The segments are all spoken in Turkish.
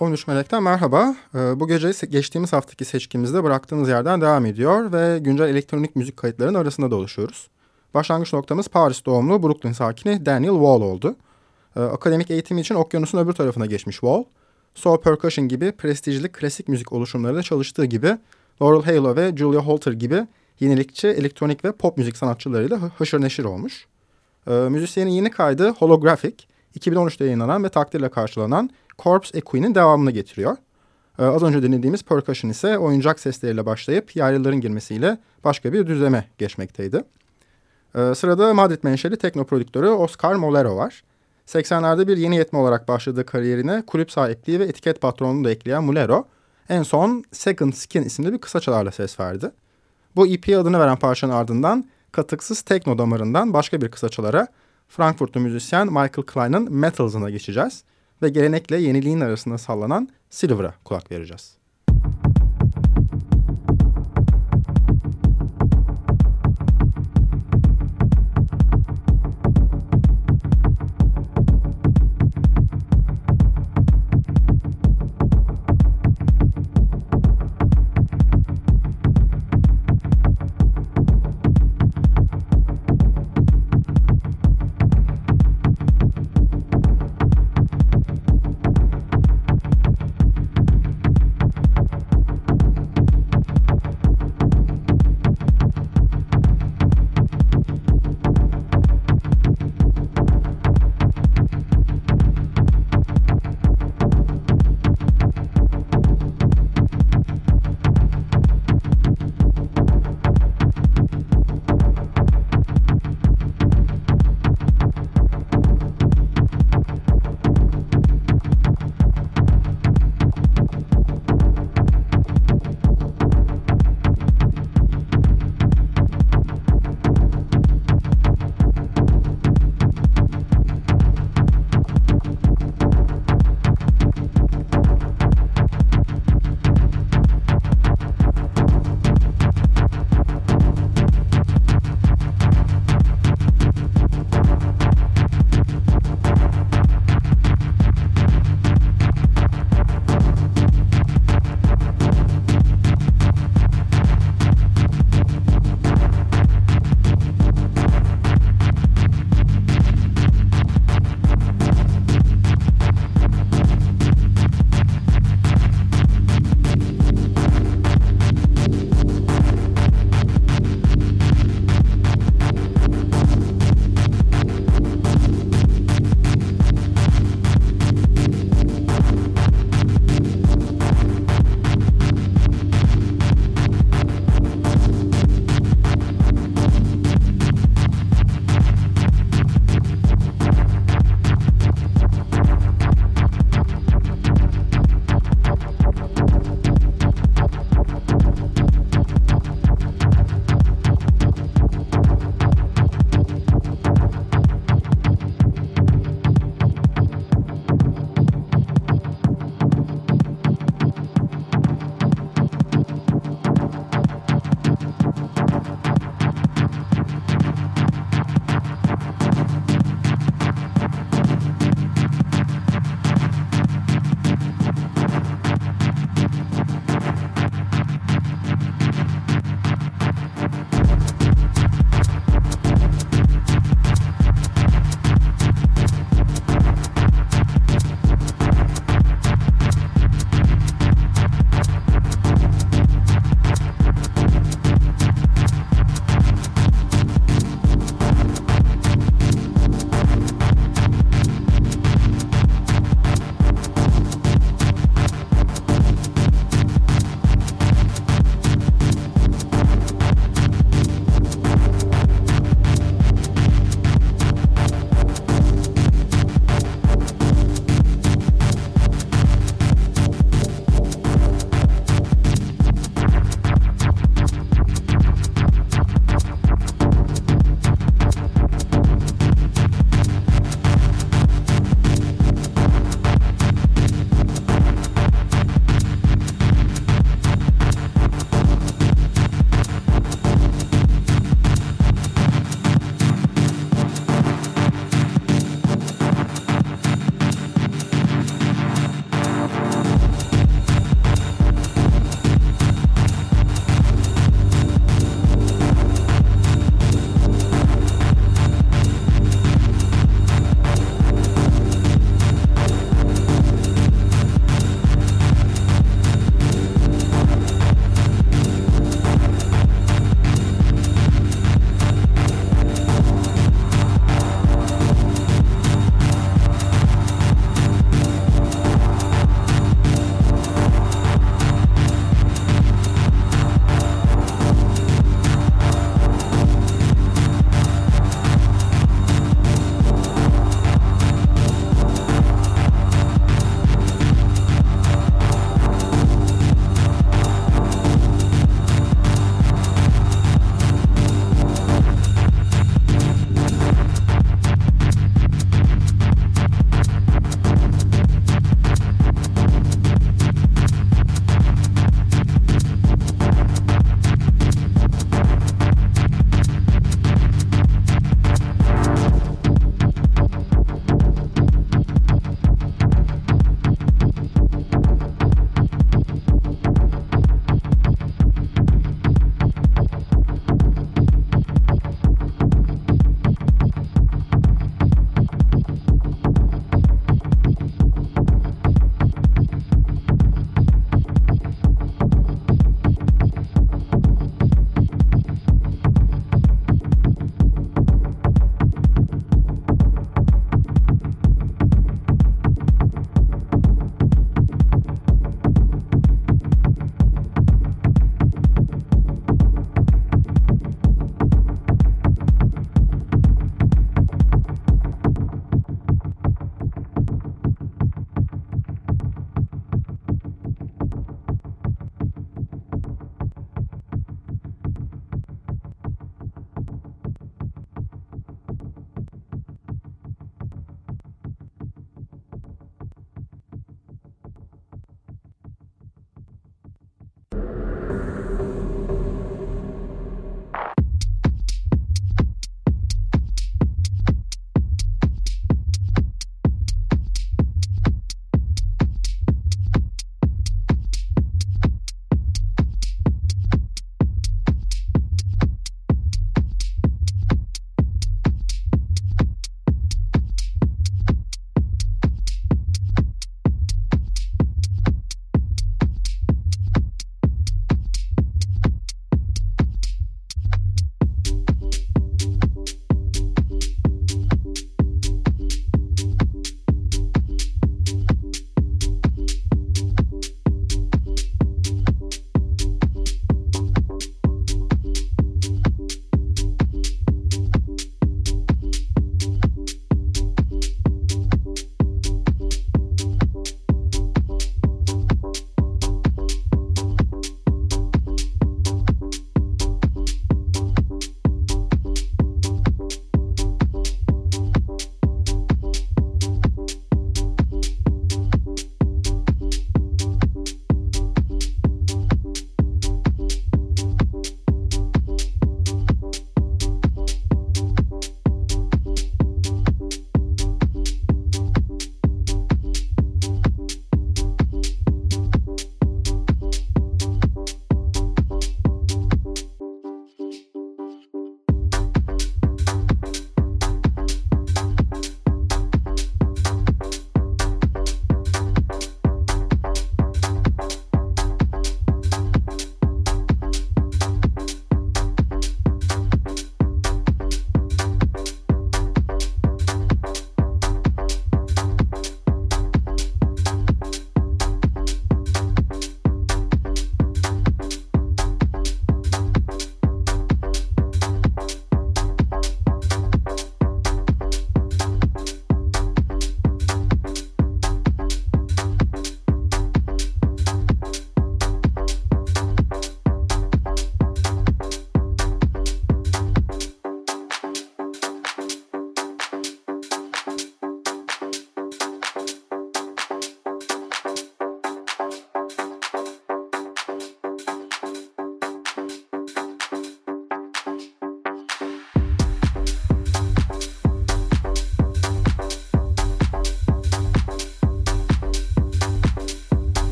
13 Melek'ten merhaba. Ee, bu gece geçtiğimiz haftaki seçkimizde bıraktığımız yerden devam ediyor ve güncel elektronik müzik kayıtlarının arasında dolaşıyoruz. Başlangıç noktamız Paris doğumlu Brooklyn sakini Daniel Wall oldu. Ee, akademik eğitimi için okyanusun öbür tarafına geçmiş Wall. Soul Percussion gibi prestijli klasik müzik oluşumlarında çalıştığı gibi Laurel Halo ve Julia Holter gibi yenilikçi elektronik ve pop müzik sanatçılarıyla haşır neşir olmuş. Ee, müzisyenin yeni kaydı Holographic, 2013'te yayınlanan ve takdirle karşılanan Corpse Equi'nin devamını getiriyor. Ee, az önce dinlediğimiz percussion ise oyuncak sesleriyle başlayıp yerlilerin girmesiyle başka bir düzleme geçmekteydi. Ee, sırada Madrid menşeli tekno prodüktörü Oscar Molero var. 80'lerde bir yeni yetme olarak başladığı kariyerine kulüp sahipliği ve etiket patronluğunu da ekleyen Molero, en son Second Skin isimli bir kısa çalarla ses verdi. Bu EP adını veren parçanın ardından katıksız tekno damarından başka bir kısa çalara Frankfurtlu müzisyen Michael Klein'ın Metals'ına geçeceğiz ve gelenekle yeniliğin arasında sallanan Silver'a kulak vereceğiz.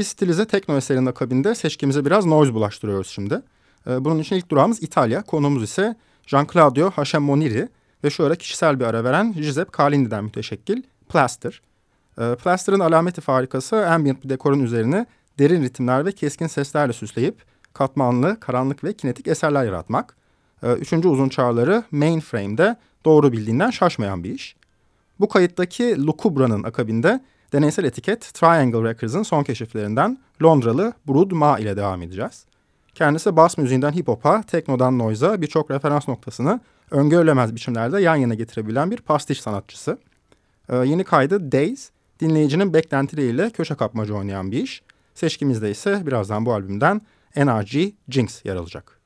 İki stilize tekno eserinin akabinde seçkimize biraz noise bulaştırıyoruz şimdi. Ee, bunun için ilk durağımız İtalya. Konuğumuz ise Jean-Claudio Hashemmoniri ve şu ara kişisel bir ara veren Giuseppe Calini'den müteşekkil Plaster. Ee, Plaster'ın alameti farikası ambient bir dekorun üzerine derin ritimler ve keskin seslerle süsleyip katmanlı, karanlık ve kinetik eserler yaratmak. Ee, üçüncü uzun çağrıları Mainframe'de doğru bildiğinden şaşmayan bir iş. Bu kayıttaki Lukubra'nın akabinde deneysel etiket Triangle Records'ın son keşiflerinden Londralı Brood Ma ile devam edeceğiz. Kendisi bass müziğinden hip hop'a, teknodan noise'a birçok referans noktasını öngörülemez biçimlerde yan yana getirebilen bir pastiş sanatçısı. Ee, yeni kaydı Days, dinleyicinin beklentileriyle köşe kapmaca oynayan bir iş. Seçkimizde ise birazdan bu albümden NRG Jinx yer alacak.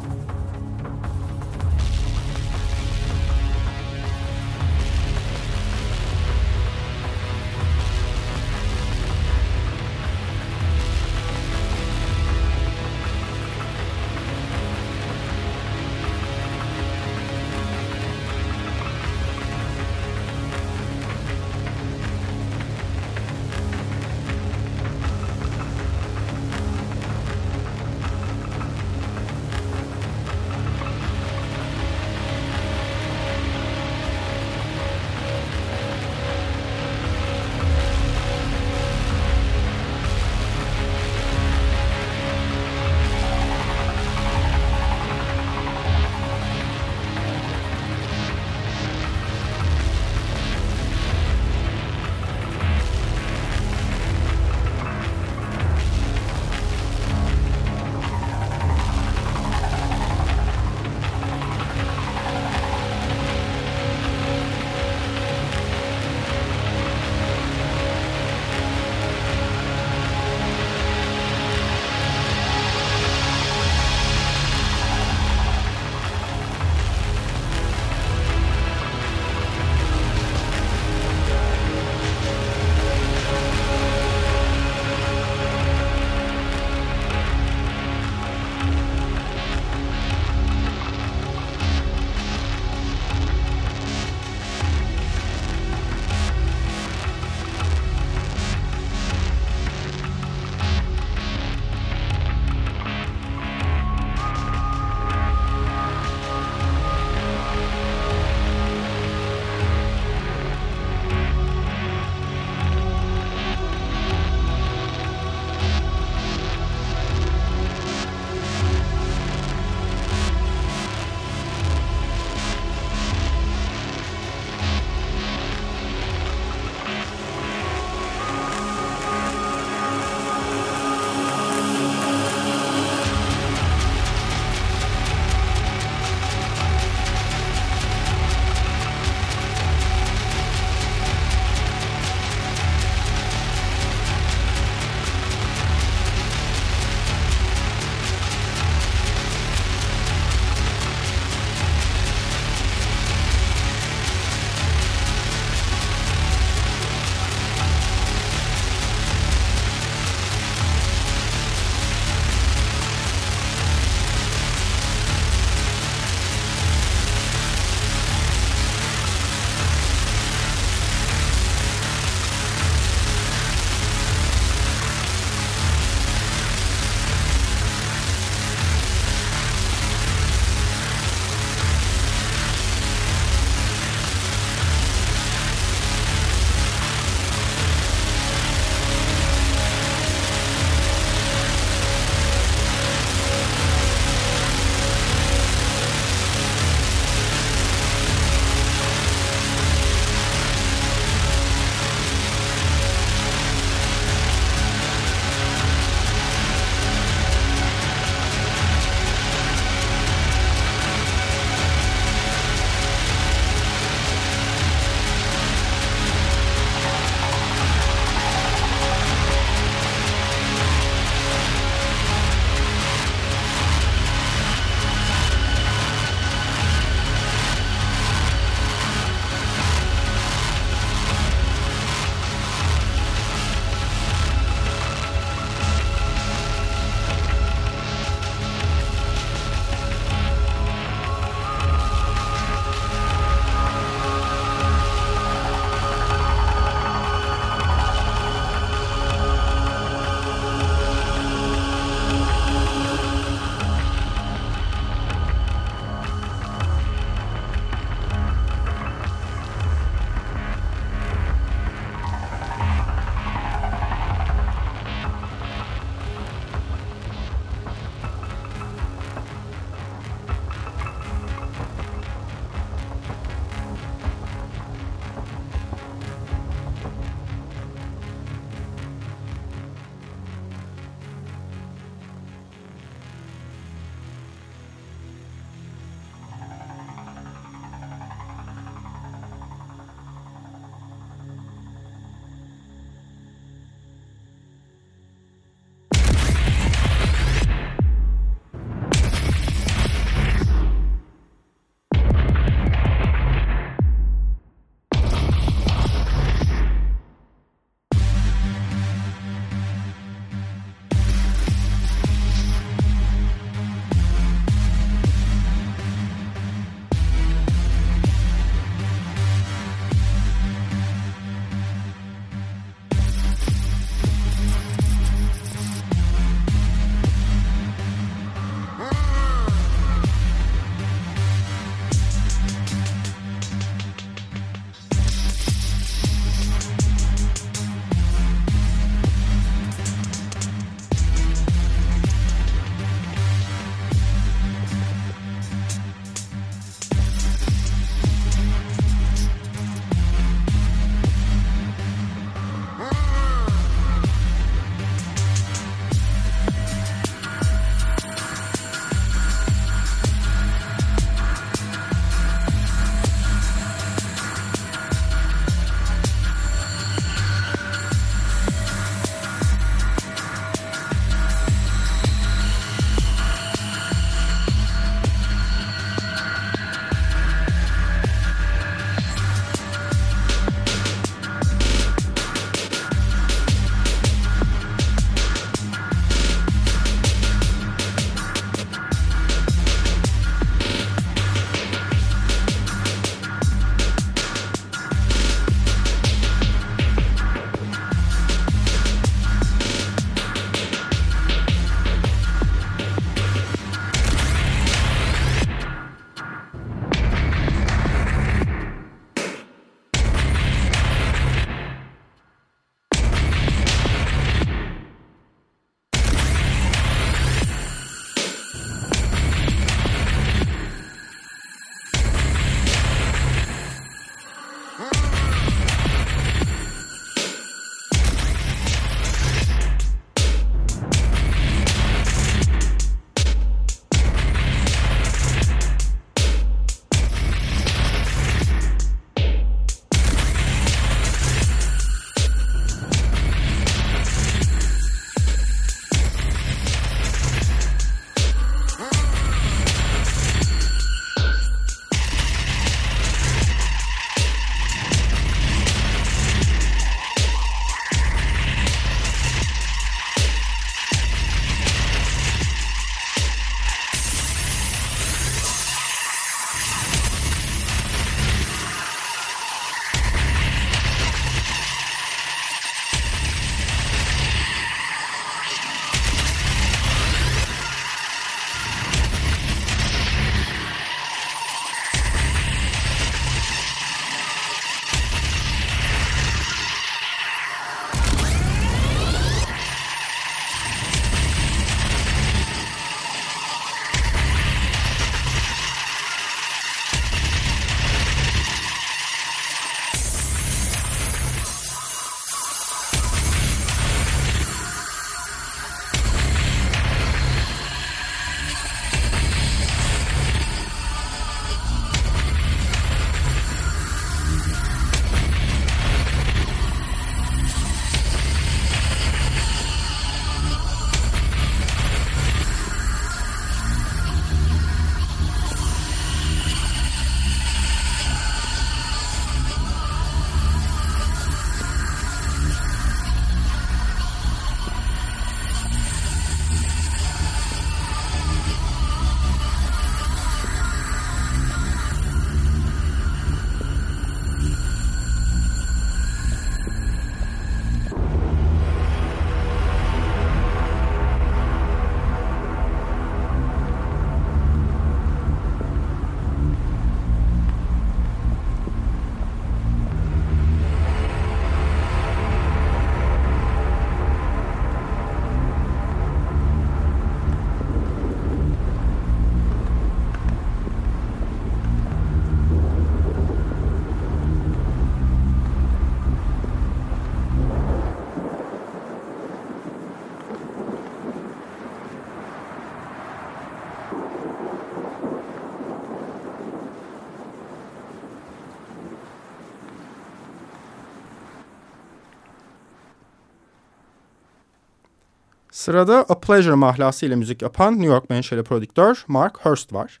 Sırada A Pleasure mahlası ile müzik yapan New York menşeli prodüktör Mark Hurst var.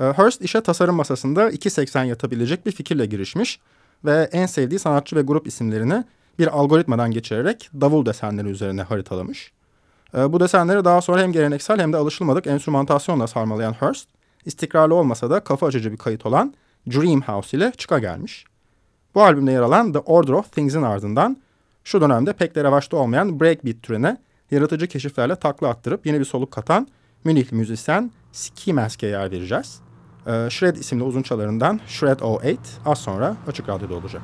Ee, Hurst işe tasarım masasında 2.80 yatabilecek bir fikirle girişmiş ve en sevdiği sanatçı ve grup isimlerini bir algoritmadan geçirerek davul desenleri üzerine haritalamış. Ee, bu desenleri daha sonra hem geleneksel hem de alışılmadık enstrümantasyonla sarmalayan Hurst, istikrarlı olmasa da kafa açıcı bir kayıt olan Dream House ile çıka gelmiş. Bu albümde yer alan The Order of Things'in ardından şu dönemde pek de revaçta olmayan breakbeat türüne yaratıcı keşiflerle takla attırıp yeni bir soluk katan Münihli müzisyen Ski Mask'e yer vereceğiz. Ee, Shred isimli uzun çalarından Shred 08 az sonra Açık Radyo'da olacak.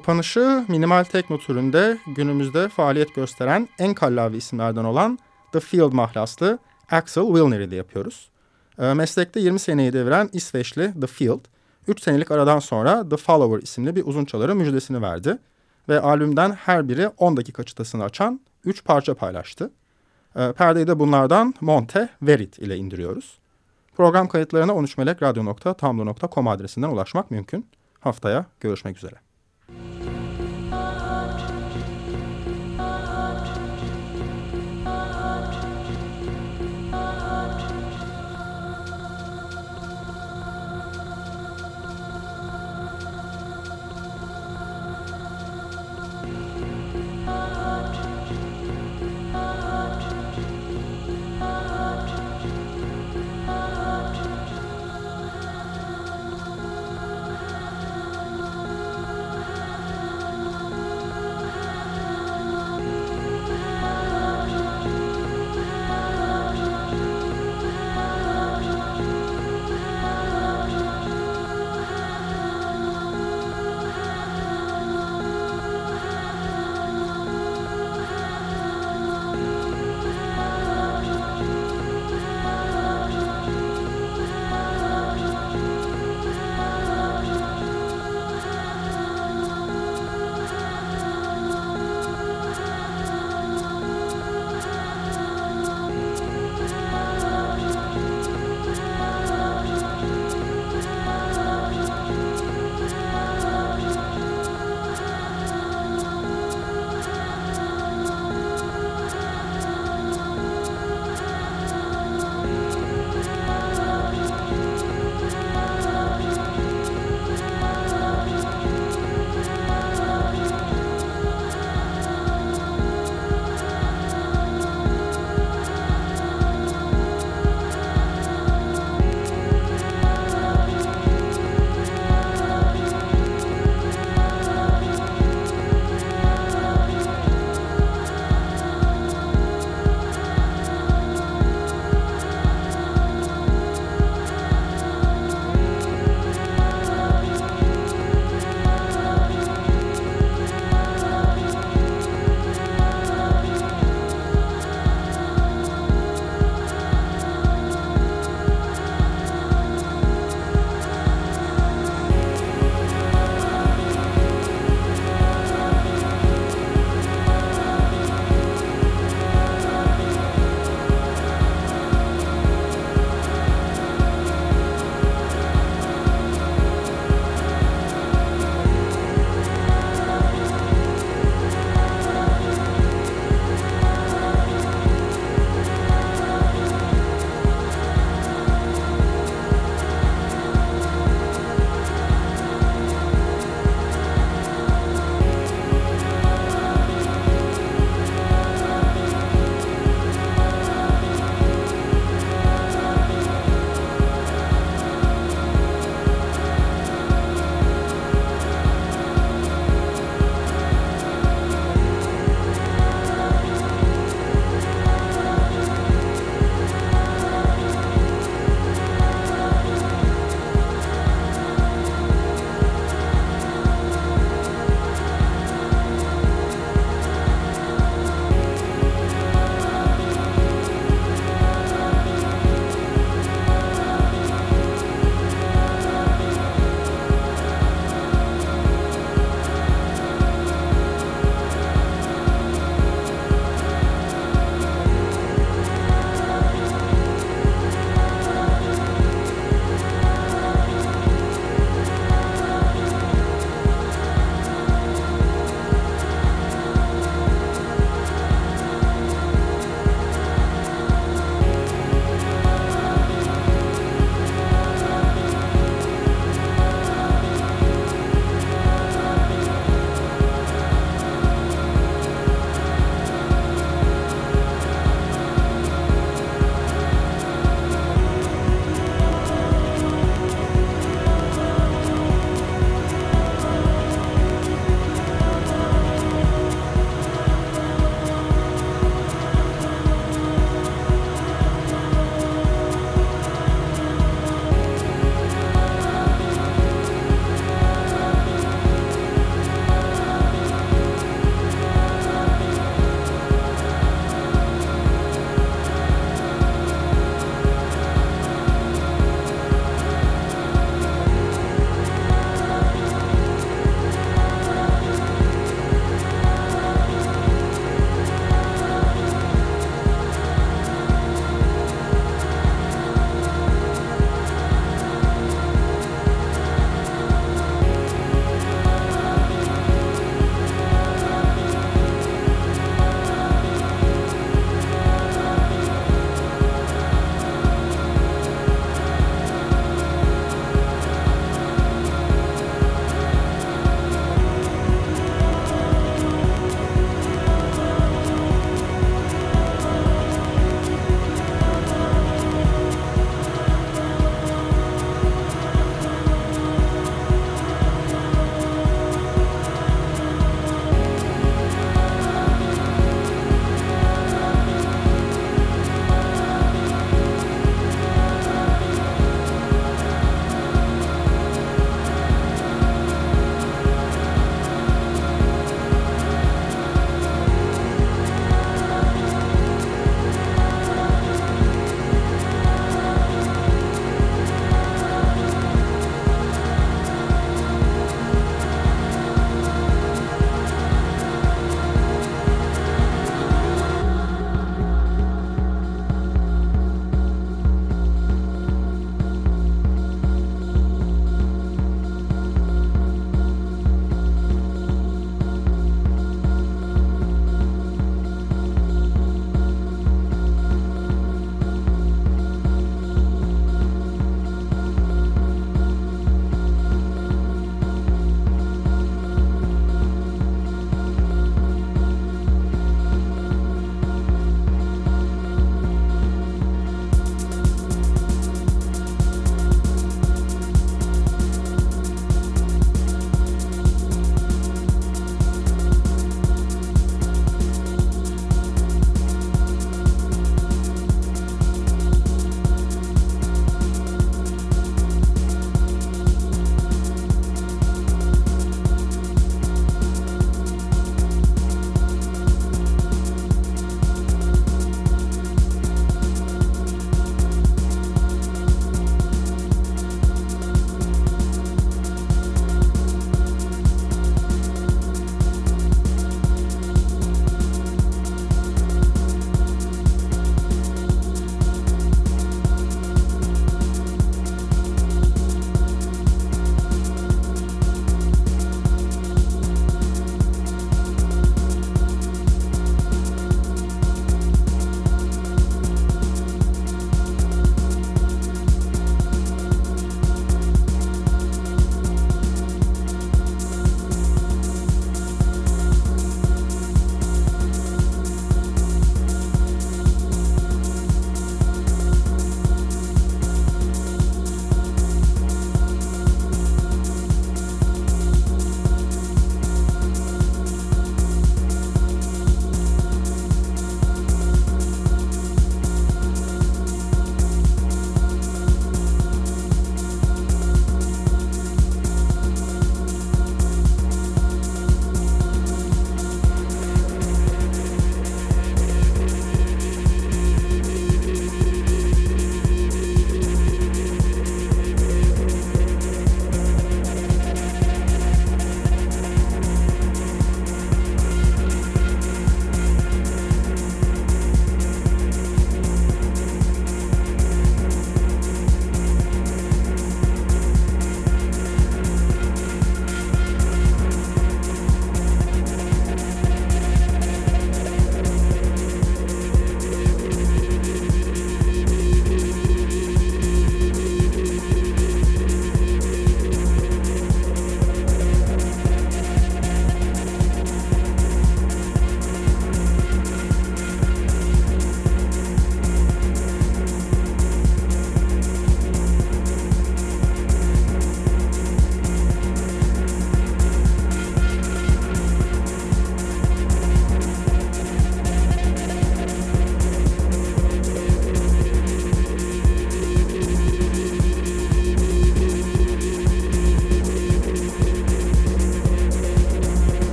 Kapanışı minimal tekno türünde günümüzde faaliyet gösteren en kallavi isimlerden olan The Field mahlaslı Axel Wilner ile yapıyoruz. E, meslekte 20 seneyi deviren İsveçli The Field, 3 senelik aradan sonra The Follower isimli bir uzun çaları müjdesini verdi. Ve albümden her biri 10 dakika çıtasını açan 3 parça paylaştı. E, perdeyi de bunlardan Monte Verit ile indiriyoruz. Program kayıtlarına 13melekradyo.tumblr.com adresinden ulaşmak mümkün. Haftaya görüşmek üzere.